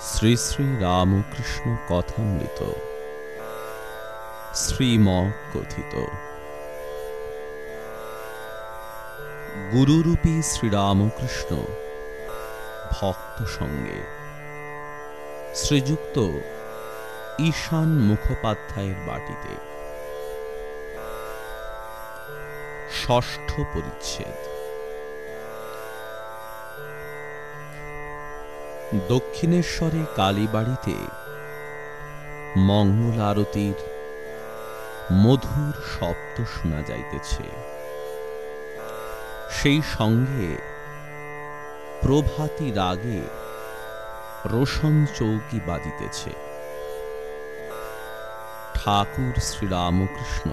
শ্রী শ্রী রামকৃষ্ণ কথামৃত। শ্রীম কথিত গুরুরূপী শ্রীরামকৃষ্ণ ভক্ত সঙ্গে। শ্রীযুক্ত ঈশান মুখোপাধ্যায়ের বাটিতে। ষষ্ঠ পরিচ্ছেদ। দক্ষিণেশ্বরে কালীবাড়িতে মঙ্গল আরতির মধুর শব্দ শোনা যাইতেছে। সেই সঙ্গে প্রভাতী রাগে রোশন চৌকি বাজিতেছে। ঠাকুর শ্রীরামকৃষ্ণ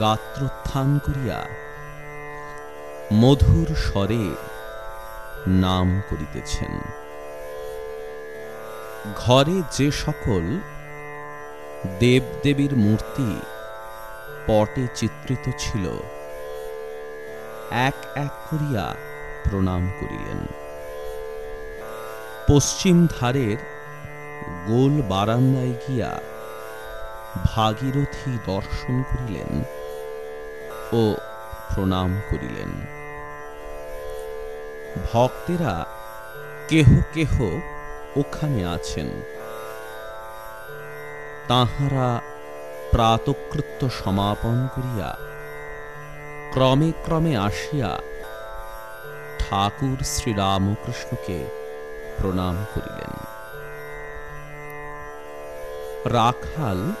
গাত্রোত্থান করিয়া মধুর স্বরে নাম করিতেছেন। ঘরে যে সকল দেবদেবীর মূর্তি পটে চিত্রিত ছিল, এক এক করিয়া প্রণাম করিলেন। পশ্চিম ধারের গোল বারান্দায় গিয়া ভাগীরথী দর্শন করিলেন ও প্রণাম করিলেন। ভক্তেরা কেহ কেহ ওখানে আছেন। তাহারা প্রাতকৃত্য সমাপন করিয়া ক্রমে ক্রমে আসিয়া ঠাকুর শ্রীরামকৃষ্ণকে প্রণাম করিলেন। রাখাল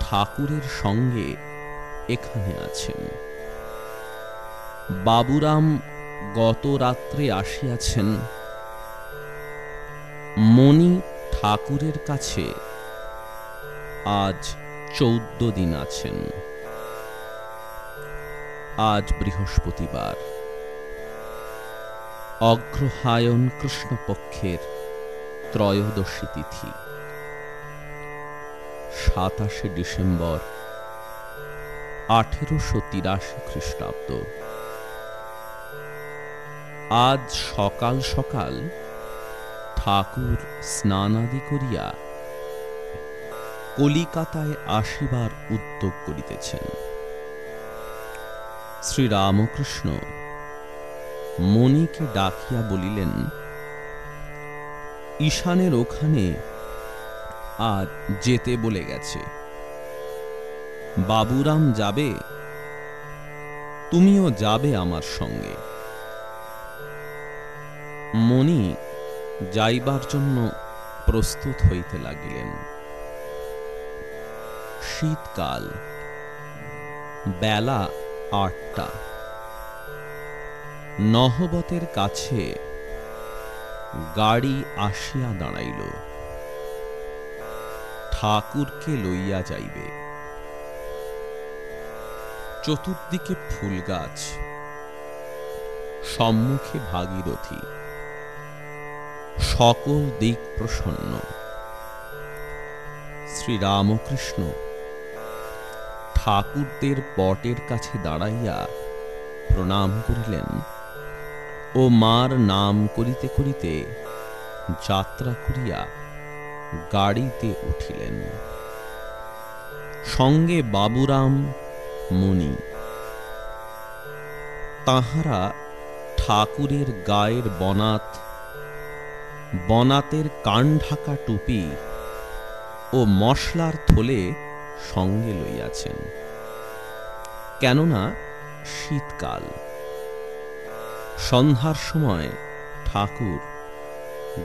ঠাকুরের সঙ্গে এখানে আছেন। বাবুরাম গত রাত্রে আসিয়াছেন। মণি ঠাকুরের কাছে আজ চৌদ্দ দিন আছেন। আজ বৃহস্পতিবার। অগ্রহায়ণ কৃষ্ণপক্ষের ত্রয়োদশী তিথি। সাতাশে ডিসেম্বর আঠেরোশো তিরাশি খ্রিস্টাব্দ। আজ সকাল সকাল ঠাকুর স্নানাদি করিয়া কলিকাতায় আসিবার উদ্যোগ করিতেছেন। শ্রীরামকৃষ্ণ মণিকে ডাকিয়া বলিলেন, ঈশানের ওখানে আজ যেতে বলে গেছে। বাবুরাম যাবে? তুমিও যাবে আমার সঙ্গে। মণি যাইবার জন্য প্রস্তুত হইতে লাগিলেন। শীতকাল, বেলা আটটা। নহবতের কাছে গাড়ি আসিয়া দাঁড়াইল। ঠাকুরকে লইয়া যাইবে। চতুর্দিকে ফুল গাছ সম্মুখে ভাগীরথী। সকল দিক প্রসন্ন। শ্রীরামকৃষ্ণ ঠাকুরদের পটের কাছে দাঁড়াইয়া প্রণাম করিলেন ও মার নাম করিতে করিতে যাত্রা করিয়া গাড়িতে উঠিলেন। সঙ্গে বাবুরাম মণি তাহারা ঠাকুরের গায়ের বনাত বনাতের কান ঢাকা টুপি ও মশলার থলে সঙ্গে লইয়াছেন। কেননা শীতকাল। সন্ধ্যার সময় ঠাকুর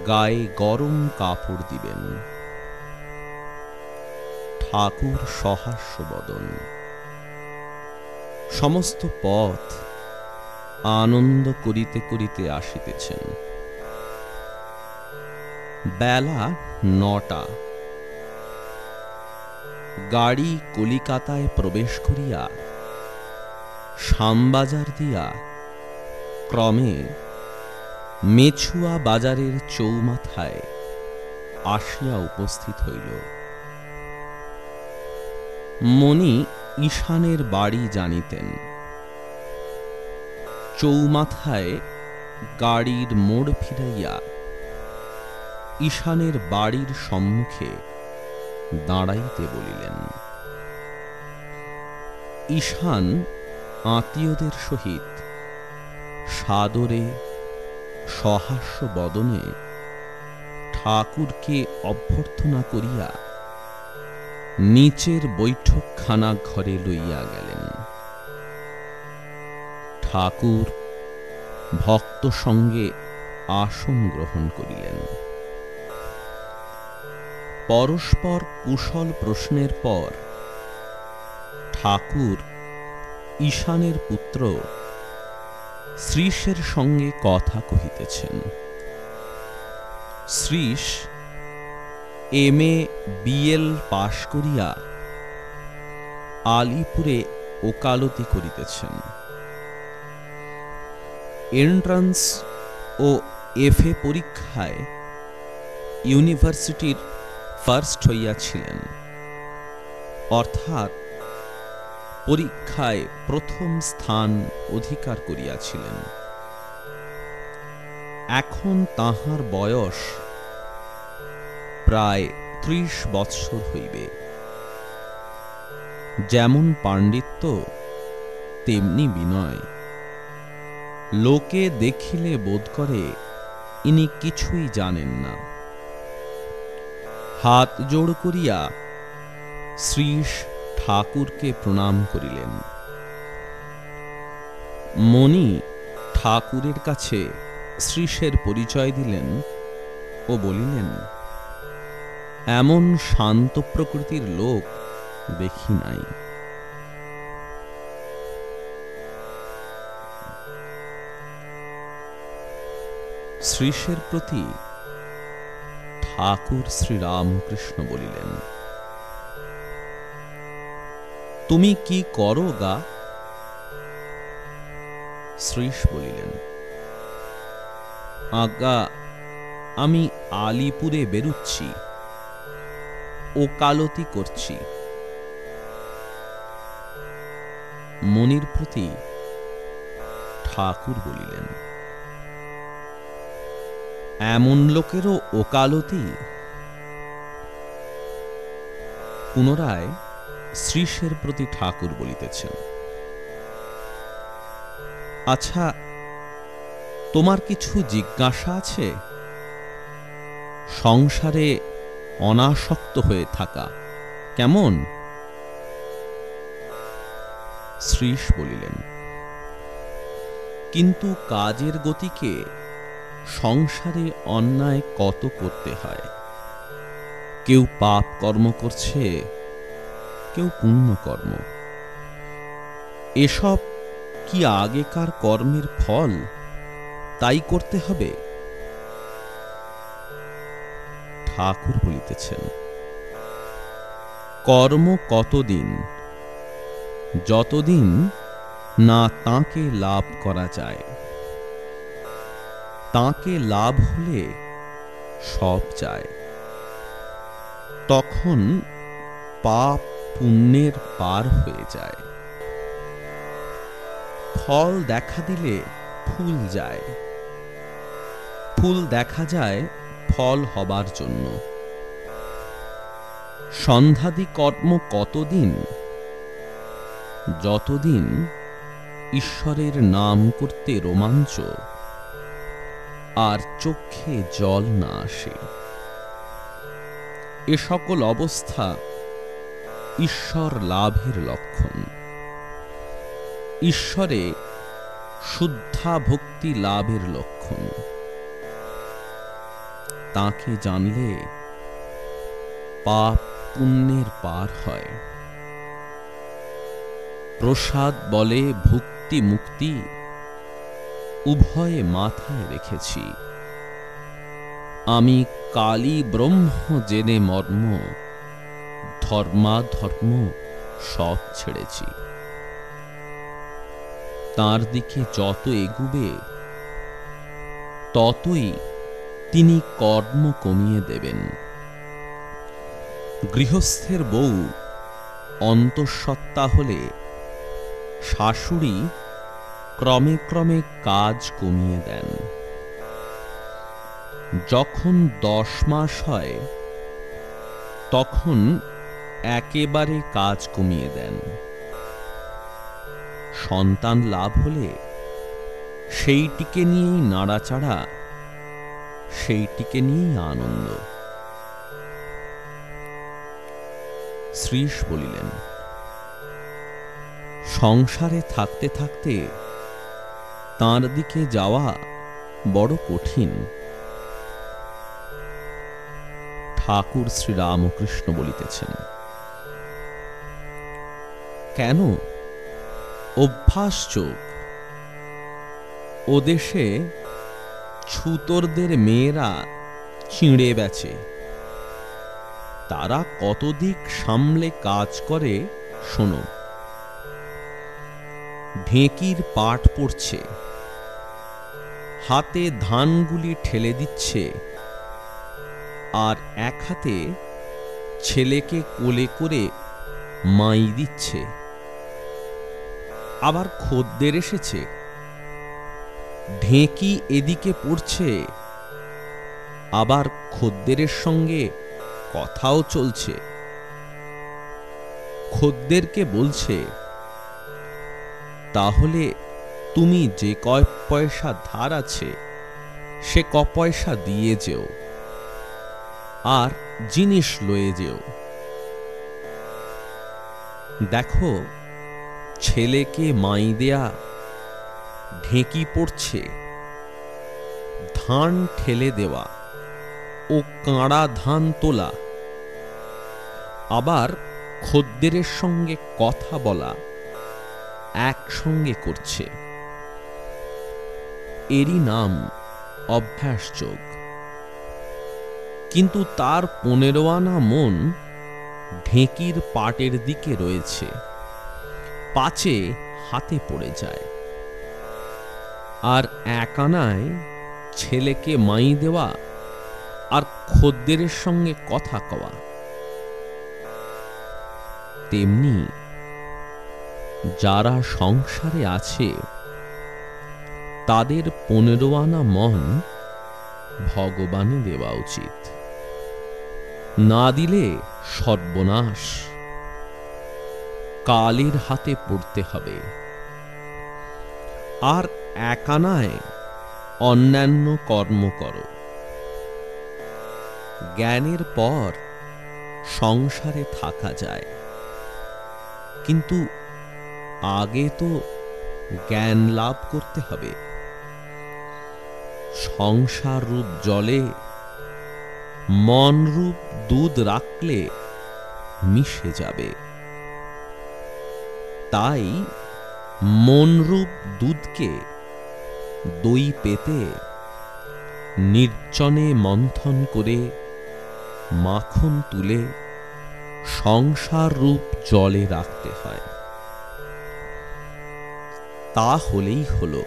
গায়ে গরম কাপড় দিবেন। ঠাকুর সহাস্য বদন। সমস্ত পথ আনন্দ করিতে করিতে আসিতেছেন। বেলা নটা। গাড়ি কলিকাতায় প্রবেশ করিয়া শ্যামবাজার দিয়া ক্রমে মেছুয়া বাজারের চৌমাথায় আসিয়া উপস্থিত হইল। মণি ঈশানের বাড়ি জানিতেন। চৌমাথায় গাড়ির মোড় ফিরাইয়া ঈশানের বাড়ির সম্মুখে দাঁড়াইতে বলিলেন, ঈশান আত্মীয়দের সহিত সাদরে সহাস্য বদনে ঠাকুরকে অভ্যর্থনা করিয়া নিচের বৈঠকখানা ঘরে লইয়া গেলেন। ঠাকুর ভক্ত সঙ্গে আসন গ্রহণ করিলেন। পরস্পর কুশল প্রশ্নের পর। ঠাকুর, ঈশানের পুত্র, শ্রীশের সঙ্গে কথা কহিতেছেন। Shrish, M A BL pass করিয়া আলিপুরে ওকালতি করিতেছেন। এন্ট্রান্স ও এফএ পরীক্ষায় ইউনিভার্সিটির ফার্স্ট হইয়াছিলেন। অর্থাৎ পরীক্ষায় প্রথম স্থান অধিকার করিয়াছিলেন। এখন তাহার বয়স প্রায় ত্রিশ বৎসর হইবে। যেমন পাণ্ডিত্য, তেমনি বিনয়। লোকে দেখিলে বোধ করে ইনি কিছুই জানেন না। হাত জোড় করিয়া শ্রীশ ঠাকুরকে প্রণাম করিলেন। মণি ঠাকুরের কাছে শ্রীশের পরিচয় দিলেন ও বলিলেন, এমন শান্ত প্রকৃতির লোক দেখি নাই। শ্রীশের প্রতি ঠাকুর শ্রীরামকৃষ্ণ বলিলেন, তুমি কি করো গা? শ্রীশ বলিলেন আজ্ঞা আমি আলিপুরে বেরুচ্ছি, ওকালতি করছি। মনির প্রতি ঠাকুর বলিলেন এমন লোকেরও ওকালতি। পুনরায় শ্রীশের প্রতি ঠাকুর বলিতেছেন আচ্ছা তোমার কিছু জিজ্ঞাসা আছে? সংসারে অনাসক্ত হয়ে থাকা, কেমন? শ্রীশ বলিলেন, কিন্তু কাজের গতিকে সংসারে অন্যায় কত করতে হয়? কেউ পাপ কর্ম করছে, কেউ পুণ্য কর্ম। এসব কি আগেকার কর্মের ফল? তাই করতে হবে? ঠাকুর বলিতেছেন, কর্ম কতদিন? যতদিন না তাকে লাভ করা যায়। তাকে লাভ হলে সব চায়। তখন পাপ পুণ্যের পার হয়ে যায়। ফল দেখা দিলে ফুল যায়। ফুল দেখা যায় ফল হবার জন্য। সন্ধ্যাদি কর্ম কতদিন? যতদিন ঈশ্বরের নাম করতে রোমাঞ্চ। আর চোখে জল না আসে। এ সকল অবস্থা ঈশ্বর লাভের লক্ষণ। ঈশ্বরে শুদ্ধা ভক্তি লাভের লক্ষণ। তাকে জানলে পাপ পুণ্যের পার হয়। প্রসাদ বলে ভক্তি মুক্তি উভয়ে মাথায় রেখেছি। আমি কালী ব্রহ্ম জেনে মর্ম, ধর্মাধর্ম সব ছেড়েছি। তার দিকে যত এগুবে, ততই তিনি কর্ম কমিয়ে দেবেন। গৃহস্থের বউ অন্তঃসত্ত্বা হলে শাশুড়ি ক্রমে ক্রমে কাজ কমিয়ে দেন। যখন দশ মাস হয়, তখন একেবারে কাজ কমিয়ে দেন। সন্তান লাভ হলে সেইটিকে নিয়েই নাড়াচাড়া, সেইটিকে নিয়েই আনন্দ। শ্রীশ বলিলেন, সংসারে থাকতে থাকতে তার দিকে যাওয়া বড় কঠিন। ঠাকুর শ্রীরামকৃষ্ণ বলিতেছেন, কেন? অভ্যাস চোখ ও দেশে ছুতরদের মেয়েরা চিঁড়ে বেচে। তারা কতদিক সামলে কাজ করে, শোনো। ঢেঁকির পাট পড়ছে। হাতে ধানগুলি ঠেলে দিচ্ছে, আর এক হাতে ছেলেকে কোলে করে মাই দিচ্ছে। আবার খদ্দের এসেছে, ঢেঁকি এদিকে পড়ছে, আবার খদ্দেরের সঙ্গে কথাও চলছে। খদ্দেরকে বলছে, তাহলে তুমি যে কয় পয়সা ধার আছে, সে ক পয়সা দিয়ে যেও, আর জিনিস লয়ে যেও। দেখো, ছেলেকে মাই দেয়া ঢেঁকি পড়ছে, ধান ঠেলে দেওয়া ও কাঁড়া ধান তোলা। আবার খদ্দেরের সঙ্গে কথা বলা একসঙ্গে করছে। এরই নাম অভ্যাস যোগ। কিন্তু তার পনেরো আনা মন ঢেঁকির পাটের দিকে রয়েছে পাচে হাতে পড়ে যায়। আর এক আনায় ছেলেকে মাই দেওয়া আর খদ্দের সঙ্গে কথা কওয়া, তেমনি যারা সংসারে আছে তাদের পনেরো আনা মন ভগবানে দেওয়া উচিত। না দিলে সর্বনাশ। কালের হাতে পড়তে হবে। আর একানায় অন্যান্য কর্ম করো। জ্ঞানের পর সংসারে থাকা যায়। কিন্তু আগে তো জ্ঞান লাভ করতে হবে। সংসার রূপ জলে মন রূপ দুধ রাখলে মিশে যাবে। তাই মনরূপ দুধকে দই পেতে নির্জনে মন্থন করে মাখন তুলে সংসার রূপ জলে রাখতে হয়। তা হলেই হল।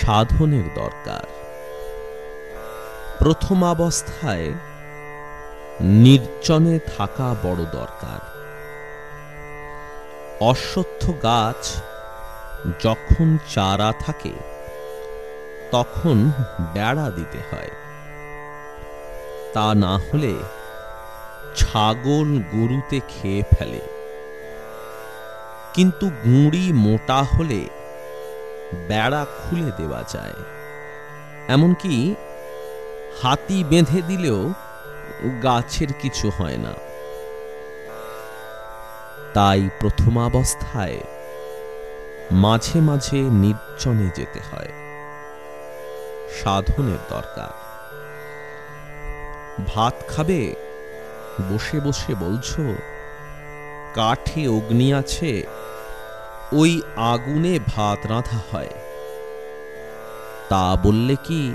সাধনের দরকার। প্রথমাবস্থায় নির্জনে থাকা বড় দরকার। অশ্বত্থ গাছ যখন চারা থাকে, তখন বেড়া দিতে হয়। তা না হলে ছাগল গরুতে খেয়ে ফেলে। কিন্তু গুঁড়ি মোটা হলে বেড়া খুলে দেওয়া যায়। এমনকি হাতি বেঁধে দিলেও গাছের কিছু হয় না। তাই প্রথমাবস্থায় মাঝে মাঝে নির্জনে যেতে হয়। সাধনের দরকার। ভাত খাবে? বসে বসে বলছো, কাঠে অগ্নি আছে ওই আগুনে ভাত রাঁধা হয়। তা বললে কি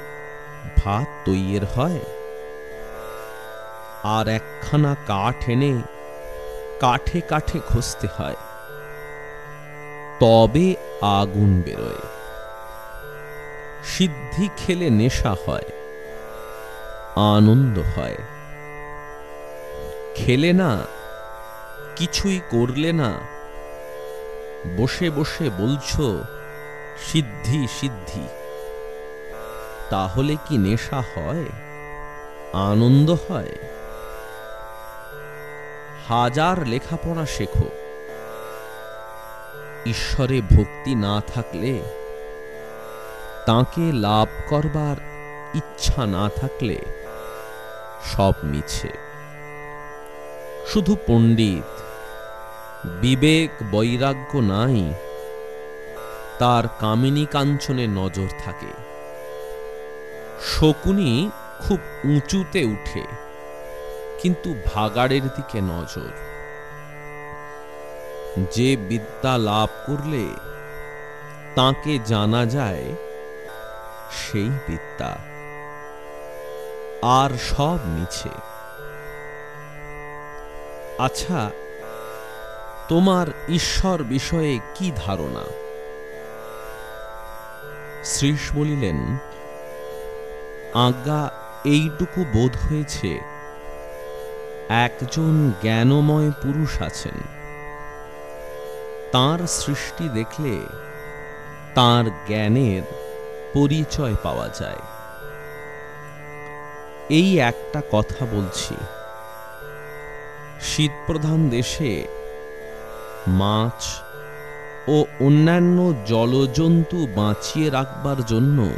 ভাত তৈয়ের হয়? আর একখানা কাঠ এনে কাঠে কাঠে ঘষতে হয়। তবে আগুন বেরোয়। সিদ্ধি খেলে নেশা হয়। আনন্দ হয়। খেলে না, কিছুই করলে না বসে বসে বলছো, সিদ্ধি সিদ্ধি। তাহলে কি নেশা হয়? আনন্দ হয়? হাজার লেখাপড়া শেখো। ঈশ্বরে ভক্তি না থাকলে, তাকে লাভ করবার ইচ্ছা না থাকলে সব মিছে। শুধু পণ্ডিত বিবেক বৈরাগ্য নাই, তার কামিনী কাঞ্চনে নজর থাকে। শকুনি খুব উঁচুতে উঠে, কিন্তু ভাগাড়ের দিকে নজর। যে বিদ্যা লাভ করলে তাকে জানা যায়, সেই বিদ্যা আর সব মিছে। আচ্ছা তোমার ঈশ্বর বিষয়ে কি ধারণা? শ্রীশ বলিলেন আজ্ঞা এইটুকু বোধ হয়েছে, একজন জ্ঞানময় পুরুষ আছেন। তার সৃষ্টি দেখলে তার জ্ঞানের পরিচয় পাওয়া যায়। এই একটা কথা বলছি। শীতপ্রধান দেশে মাছ ও অন্যান্য জলজন্তু বাঁচিয়ে রাখবার জন্য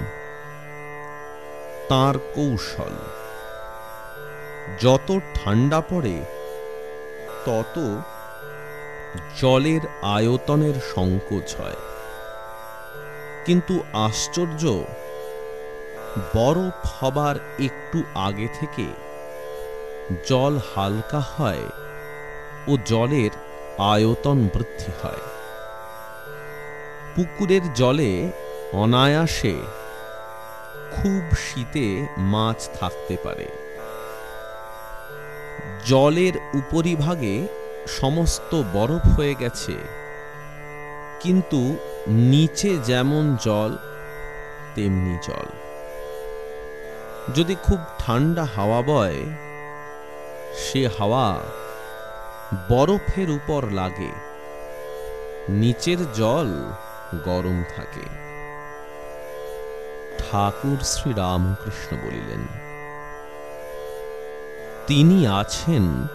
তার কৌশল। যত ঠান্ডা পড়ে, তত জলের আয়তনের সংকোচ হয়। কিন্তু আশ্চর্য, বরফ হবার একটু আগে থেকে জল হালকা হয় ও জলের আয়তন বৃদ্ধি হয়। পুকুরের জলে অনায়াসে খুব শীতে মাছ থাকতে পারে। জলের উপরিভাগে সমস্ত বরফ হয়ে গেছে। কিন্তু নিচে যেমন জল, তেমনি জল। যদি খুব ঠান্ডা হাওয়া বয়, সে হাওয়া বরফের উপর লাগে। নিচের জল গরম থাকে। ঠাকুর শ্রী রামকৃষ্ণ বলিলেন, তিনি আছেন।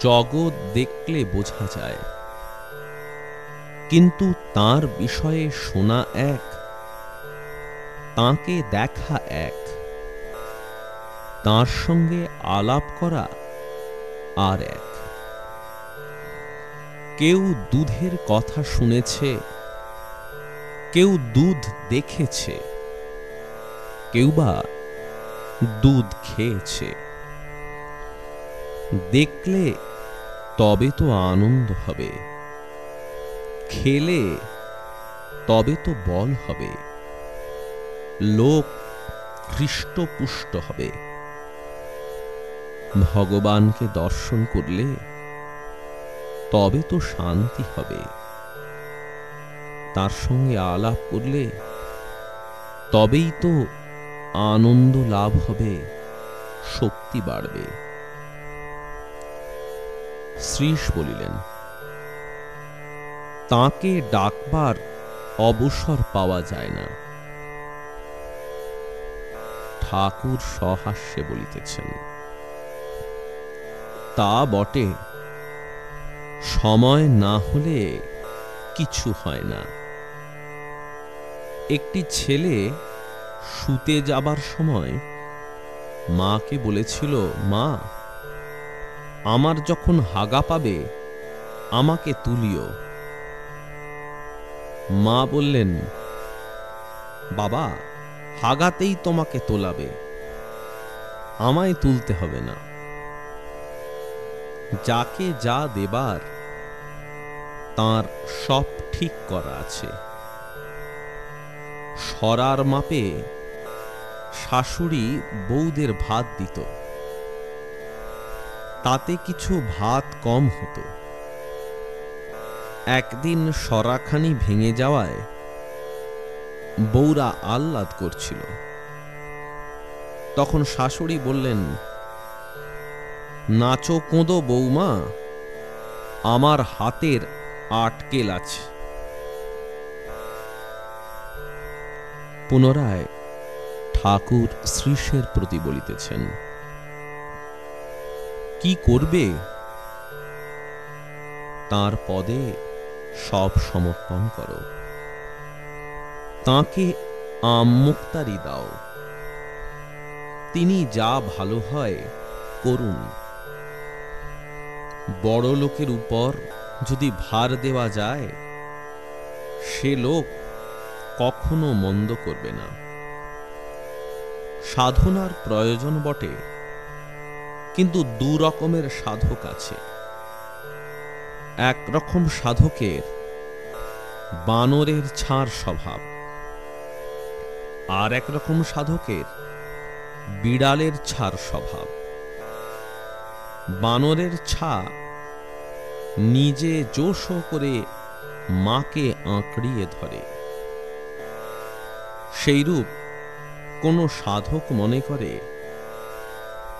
জগৎ দেখলে বোঝা যায়। কিন্তু তার বিষয়ে শোনা এক, তাকে দেখা এক। তার সঙ্গে আলাপ করা আর এক। কেউ দুধের কথা শুনেছে, কেউ দুধ দেখেছে, কেউ বা দুধ খেয়েছে। দেখলে তবে তো আনন্দ হবে, খেলে তবে তো বল হবে, লোক হৃষ্টপুষ্ট হবে। ভগবানকে দর্শন করলে তবে তো শান্তি হবে। তার সঙ্গে আলাপ করলে তবেই তো আনন্দ লাভ হবে, শক্তি বাড়বে। শ্রীশ বলিলেন, তাকে ডাকবার অবসর পাওয়া যায় না। ঠাকুর সহাস্যে বলিতেছেন তা বটে। সময় না হলে কিছু হয় না। একটি ছেলে শুতে যাবার সময় মাকে বলেছিল, মা, আমার যখন হাগা পাবে, আমাকে তুলিও। মা বললেন, বাবা, হাগাতেই তোমাকে তোলাবে। আমায় তুলতে হবে না। যাকে যা দেবার, তার সব ঠিক করা আছে। সরার মাপে শাশুড়ি বৌদের ভাত দিত। তাতে কিছু ভাত কম হতো। একদিন সরাখানি ভেঙে যাওয়ায় বউরা আহ্লাদ করছিল। তখন শাশুড়ি বললেন নাচো কোঁদো বৌমা, আমার হাতের আটকেল আছে। পুনরায় ঠাকুর শ্রীশের প্রতি বলিতেছেন, কি করবে? তার পদে সব সমর্পণ করো। তাকে আমুক্তারি দাও। তিনি যা ভালো হয় করুন। বড় লোকের উপর যদি ভার দেওয়া যায়, সে লোক কখনো মন্দ করবে না। সাধনার প্রয়োজন বটে, কিন্তু দু রকমের সাধক আছে। এক রকম সাধকের বানরের ছাড় স্বভাব আর এক রকম সাধকের বিড়ালের ছাড় স্বভাব। বানরের ছা নিজে জোশ করে মাকে আঁকড়িয়ে ধরে। সেইরূপ কোনো সাধক মনে করে,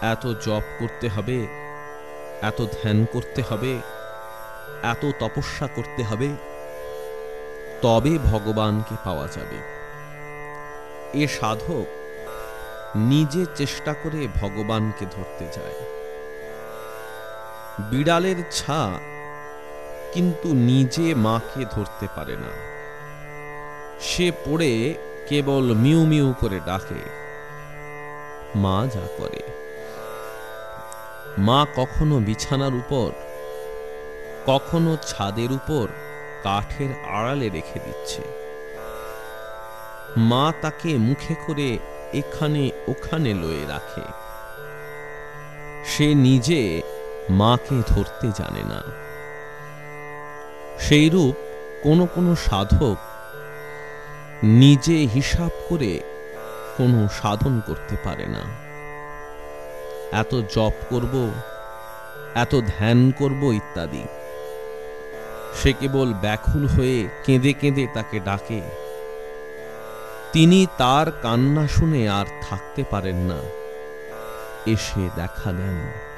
এত জপ করতে হবে, এত ধ্যান করতে হবে, এত তপস্যা করতে হবে, তবে ভগবানকে পাওয়া যাবে। এ সাধক নিজে চেষ্টা করে ভগবানকে ধরতে যায়। বিড়ালের ছা কিন্তু নিজে মাকে ধরতে পারে না। সে পড়ে কেবল মিউ মিউ করে ডাকে। মা যা করে। মা কখনো বিছানার উপর, কখনো ছাদের উপর কাঠের আড়ালে রেখে দিচ্ছে। মা তাকে মুখে করে এখানে ওখানে লয়ে রাখে। সে নিজে মাকে ধরতে জানে না। সেইরূপ কোনো কোনো সাধক নিজে হিসাব করে কোনো সাধন করতে পারে না। এত জপ করব, এত ধ্যান করব ইত্যাদি। সে কেবল ব্যাকুল হয়ে কেঁদে কেঁদে তাকে ডাকে। তিনি তার কান্না শুনে আর থাকতে পারেন না। এসে দেখা দেন।